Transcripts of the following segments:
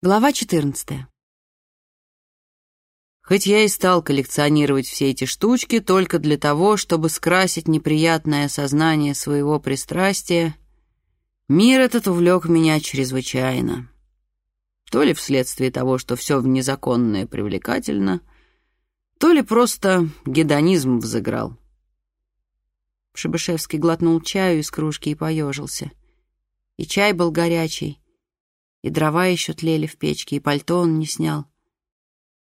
Глава 14. Хоть я и стал коллекционировать все эти штучки только для того, чтобы скрасить неприятное сознание своего пристрастия, мир этот увлек меня чрезвычайно. То ли вследствие того, что все в незаконное привлекательно, то ли просто гедонизм взыграл. Пшебышевский глотнул чаю из кружки и поежился. И чай был горячий, и дрова еще тлели в печке, и пальто он не снял.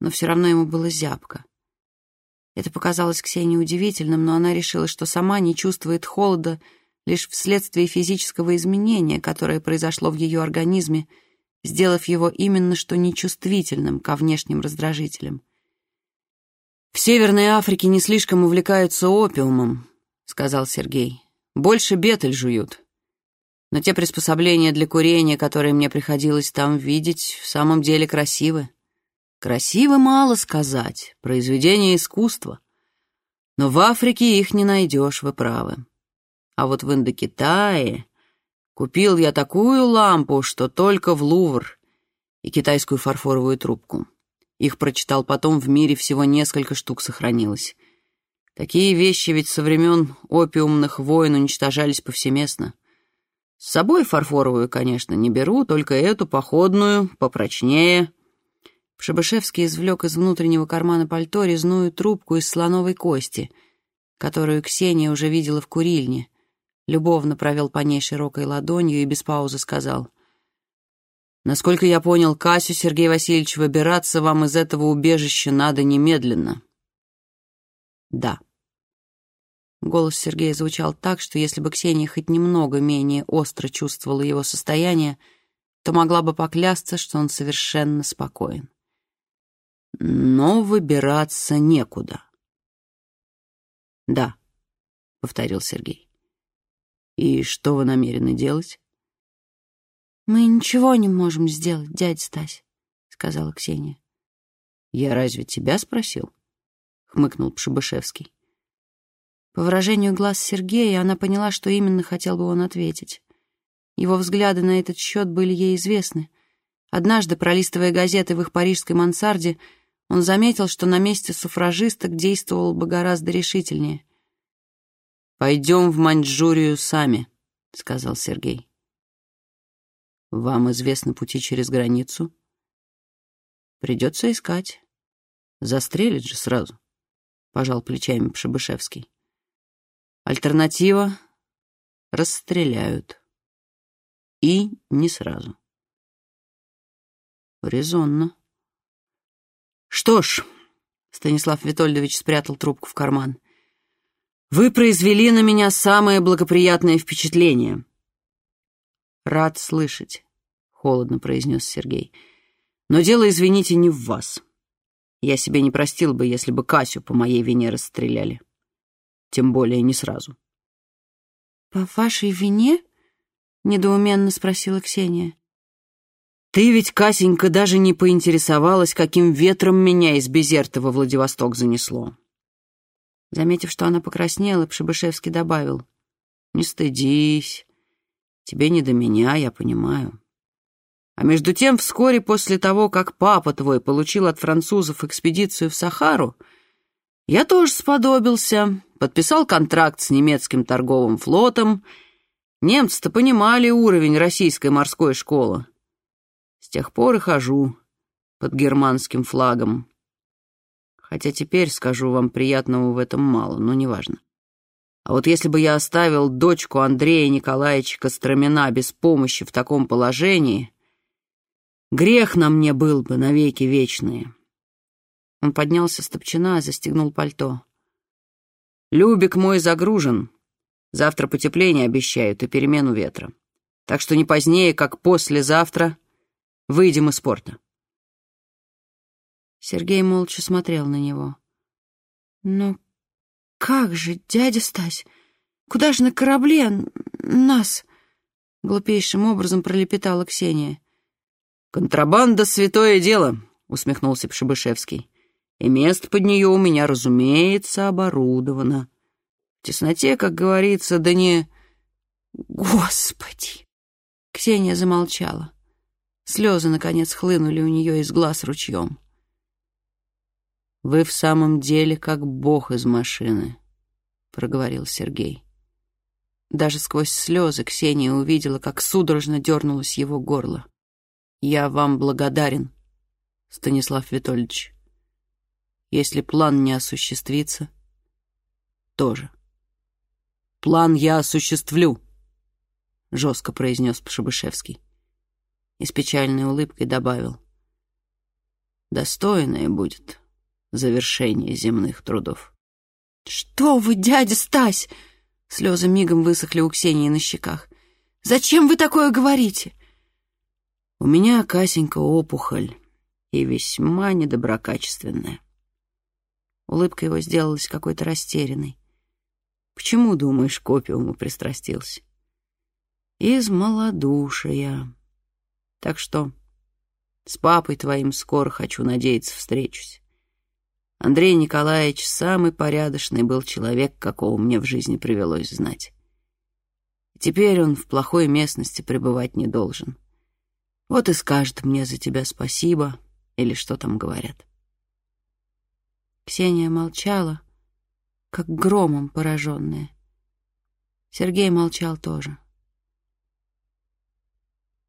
Но все равно ему было зябко. Это показалось Ксении удивительным, но она решила, что сама не чувствует холода лишь вследствие физического изменения, которое произошло в ее организме, сделав его именно что нечувствительным ко внешним раздражителям. «В Северной Африке не слишком увлекаются опиумом», — сказал Сергей. «Больше бетель жуют» но те приспособления для курения, которые мне приходилось там видеть, в самом деле красивы. Красиво мало сказать, произведение искусства. Но в Африке их не найдешь, вы правы. А вот в Индокитае купил я такую лампу, что только в Лувр, и китайскую фарфоровую трубку. Их прочитал потом, в мире всего несколько штук сохранилось. Такие вещи ведь со времен опиумных войн уничтожались повсеместно. С собой фарфоровую, конечно, не беру, только эту походную, попрочнее. Пшебышевский извлек из внутреннего кармана пальто резную трубку из слоновой кости, которую Ксения уже видела в курильне. Любовно провел по ней широкой ладонью и без паузы сказал. «Насколько я понял Касю, Сергей Васильевич, выбираться вам из этого убежища надо немедленно». «Да». Голос Сергея звучал так, что если бы Ксения хоть немного менее остро чувствовала его состояние, то могла бы поклясться, что он совершенно спокоен. «Но выбираться некуда». «Да», — повторил Сергей. «И что вы намерены делать?» «Мы ничего не можем сделать, дядя Стась», — сказала Ксения. «Я разве тебя спросил?» — хмыкнул Пшебышевский. По выражению глаз Сергея она поняла, что именно хотел бы он ответить. Его взгляды на этот счет были ей известны. Однажды, пролистывая газеты в их парижской мансарде, он заметил, что на месте суфражисток действовал бы гораздо решительнее. «Пойдем в Маньчжурию сами», — сказал Сергей. «Вам известны пути через границу?» «Придется искать. Застрелят же сразу», — пожал плечами Пшебышевский. Альтернатива — расстреляют. И не сразу. Резонно. Что ж, Станислав Витольдович спрятал трубку в карман, вы произвели на меня самое благоприятное впечатление. Рад слышать, холодно произнес Сергей. Но дело, извините, не в вас. Я себе не простил бы, если бы Касю по моей вине расстреляли тем более не сразу. «По вашей вине?» — недоуменно спросила Ксения. «Ты ведь, Касенька, даже не поинтересовалась, каким ветром меня из Безертова в Владивосток занесло». Заметив, что она покраснела, Пшебышевский добавил. «Не стыдись. Тебе не до меня, я понимаю. А между тем, вскоре после того, как папа твой получил от французов экспедицию в Сахару, я тоже сподобился, подписал контракт с немецким торговым флотом. Немцы-то понимали уровень российской морской школы. С тех пор и хожу под германским флагом. Хотя теперь, скажу вам, приятного в этом мало, но неважно. А вот если бы я оставил дочку Андрея Николаевича Костромина без помощи в таком положении, грех на мне был бы навеки вечные. Он поднялся с топчина, застегнул пальто. Любик мой загружен. Завтра потепление обещают и перемену ветра. Так что не позднее, как послезавтра, выйдем из порта. Сергей молча смотрел на него. «Ну как же, дядя Стась, куда же на корабле нас?» Глупейшим образом пролепетала Ксения. «Контрабанда — святое дело», — усмехнулся Пшебышевский и место под нее у меня, разумеется, оборудовано. В тесноте, как говорится, да не... Господи! Ксения замолчала. Слезы, наконец, хлынули у нее из глаз ручьем. «Вы в самом деле как бог из машины», — проговорил Сергей. Даже сквозь слезы Ксения увидела, как судорожно дернулось его горло. «Я вам благодарен, Станислав Витольевич. Если план не осуществится, тоже». «План я осуществлю», — жестко произнес Пшебышевский. И с печальной улыбкой добавил. «Достойное будет завершение земных трудов». «Что вы, дядя Стась!» Слезы мигом высохли у Ксении на щеках. «Зачем вы такое говорите?» «У меня, Касенька, опухоль, и весьма недоброкачественная». Улыбка его сделалась какой-то растерянной. «Почему, думаешь, к опиуму пристрастился?» «Из малодушия. Так что с папой твоим скоро, хочу надеяться, встречусь. Андрей Николаевич самый порядочный был человек, какого мне в жизни привелось знать. теперь он в плохой местности пребывать не должен. Вот и скажет мне за тебя спасибо, или что там говорят. Ксения молчала, как громом пораженная. Сергей молчал тоже.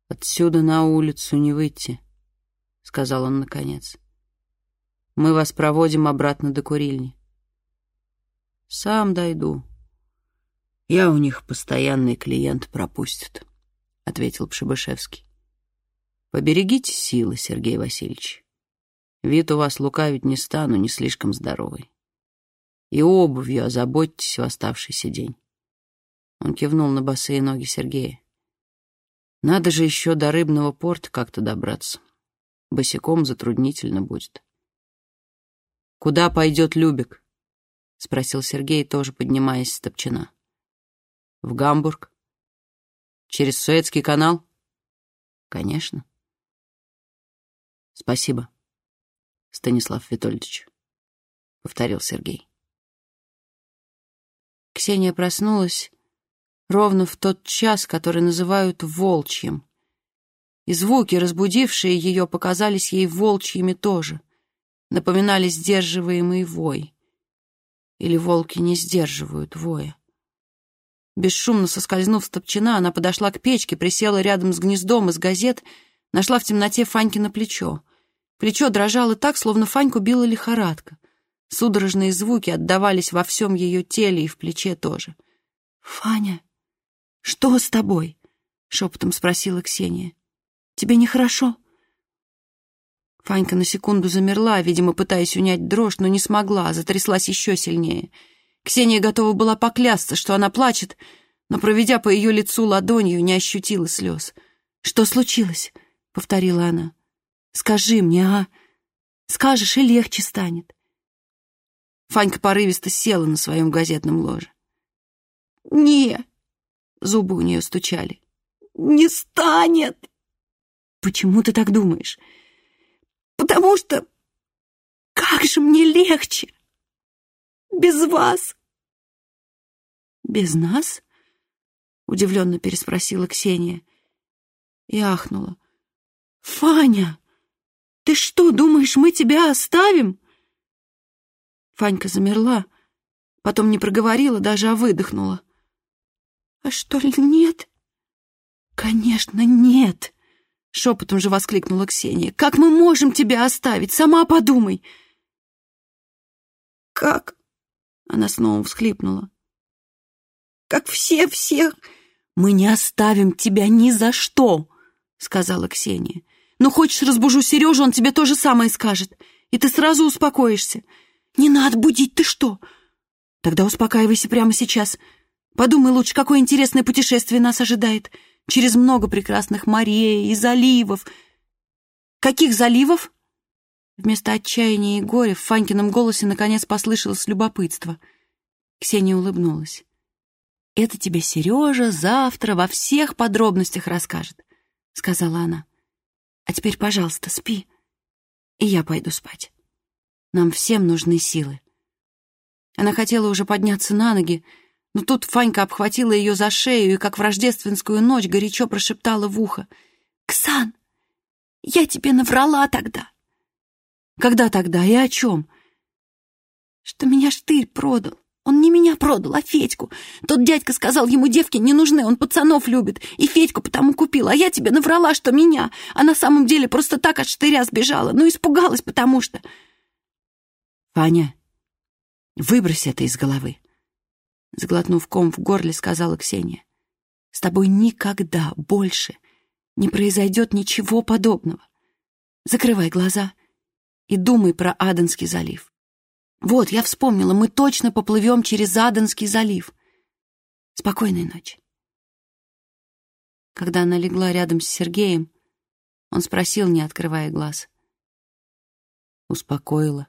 «Отсюда на улицу не выйти», — сказал он наконец. Мы вас проводим обратно до курильни. Сам дойду. Я у них постоянный клиент пропустит, ответил Пшебышевский. Поберегите силы, Сергей Васильевич. Вид у вас лукавить не стану, не слишком здоровый. И обувью озаботьтесь в оставшийся день. Он кивнул на босые ноги Сергея. Надо же еще до рыбного порта как-то добраться. Босиком затруднительно будет. «Куда пойдет Любик?» — спросил Сергей, тоже поднимаясь с топчина. «В Гамбург? Через Суэцкий канал?» «Конечно». «Спасибо, Станислав Витольдович», — повторил Сергей. Ксения проснулась ровно в тот час, который называют волчьим. И звуки, разбудившие ее, показались ей волчьими тоже напоминали сдерживаемый вой. Или волки не сдерживают воя. Бесшумно соскользнув с топчина, она подошла к печке, присела рядом с гнездом из газет, нашла в темноте Фаньки на плечо. Плечо дрожало так, словно Фаньку била лихорадка. Судорожные звуки отдавались во всем ее теле и в плече тоже. «Фаня, что с тобой?» — шепотом спросила Ксения. «Тебе нехорошо?» Фанька на секунду замерла, видимо, пытаясь унять дрожь, но не смогла, затряслась еще сильнее. Ксения готова была поклясться, что она плачет, но, проведя по ее лицу ладонью, не ощутила слез. «Что случилось?» — повторила она. «Скажи мне, а? Скажешь, и легче станет». Фанька порывисто села на своем газетном ложе. «Не!» — зубы у нее стучали. «Не станет!» «Почему ты так думаешь?» потому что как же мне легче без вас. Без нас? Удивленно переспросила Ксения и ахнула. Фаня, ты что, думаешь, мы тебя оставим? Фанька замерла, потом не проговорила даже, а выдохнула. А что ли нет? Конечно, нет. Шепотом же воскликнула Ксения. «Как мы можем тебя оставить? Сама подумай!» «Как?» Она снова всхлипнула. «Как все всех...» «Мы не оставим тебя ни за что!» Сказала Ксения. «Ну, хочешь, разбужу Сережу, он тебе то же самое скажет. И ты сразу успокоишься. Не надо будить, ты что?» «Тогда успокаивайся прямо сейчас. Подумай лучше, какое интересное путешествие нас ожидает через много прекрасных морей и заливов. Каких заливов? Вместо отчаяния и горя в Фанькином голосе наконец послышалось любопытство. Ксения улыбнулась. «Это тебе Сережа завтра во всех подробностях расскажет», — сказала она. «А теперь, пожалуйста, спи, и я пойду спать. Нам всем нужны силы». Она хотела уже подняться на ноги, но тут Фанька обхватила ее за шею и, как в рождественскую ночь, горячо прошептала в ухо. «Ксан, Я тебе наврала тогда. Когда тогда и о чем? Что меня штырь продал. Он не меня продал, а Федьку. Тот дядька сказал, ему девки не нужны, он пацанов любит. И Федьку потому купил. А я тебе наврала, что меня. А на самом деле просто так от штыря сбежала. Ну, испугалась, потому что... Фаня, выбрось это из головы. Сглотнув ком в горле, сказала Ксения. С тобой никогда больше не произойдет ничего подобного. Закрывай глаза и думай про Аденский залив. Вот, я вспомнила, мы точно поплывем через Аденский залив. Спокойной ночи. Когда она легла рядом с Сергеем, он спросил, не открывая глаз. Успокоила.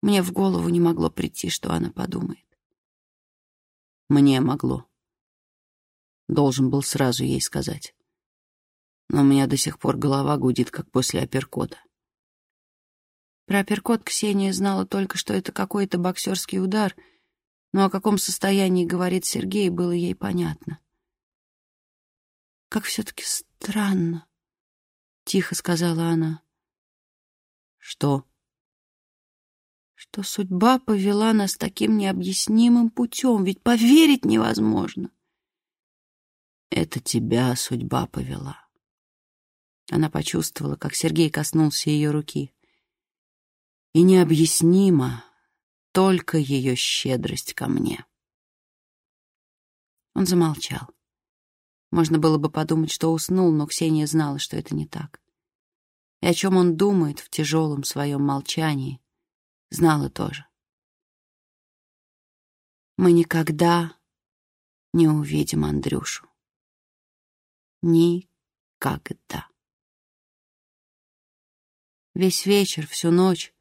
Мне в голову не могло прийти, что она подумает. Мне могло. Должен был сразу ей сказать. Но у меня до сих пор голова гудит, как после апперкота. Про апперкот Ксения знала только, что это какой-то боксерский удар, но о каком состоянии говорит Сергей, было ей понятно. «Как все-таки странно», — тихо сказала она. «Что?» «Что судьба повела нас таким необъяснимым путем, ведь поверить невозможно». «Это тебя судьба повела». Она почувствовала, как Сергей коснулся ее руки и необъяснимо только ее щедрость ко мне. Он замолчал. Можно было бы подумать, что уснул, но Ксения знала, что это не так. И о чем он думает в тяжелом своем молчании, знала тоже. Мы никогда не увидим Андрюшу. Никогда. Весь вечер, всю ночь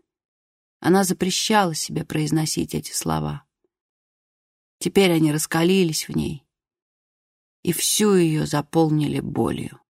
она запрещала себе произносить эти слова. Теперь они раскалились в ней и всю ее заполнили болью.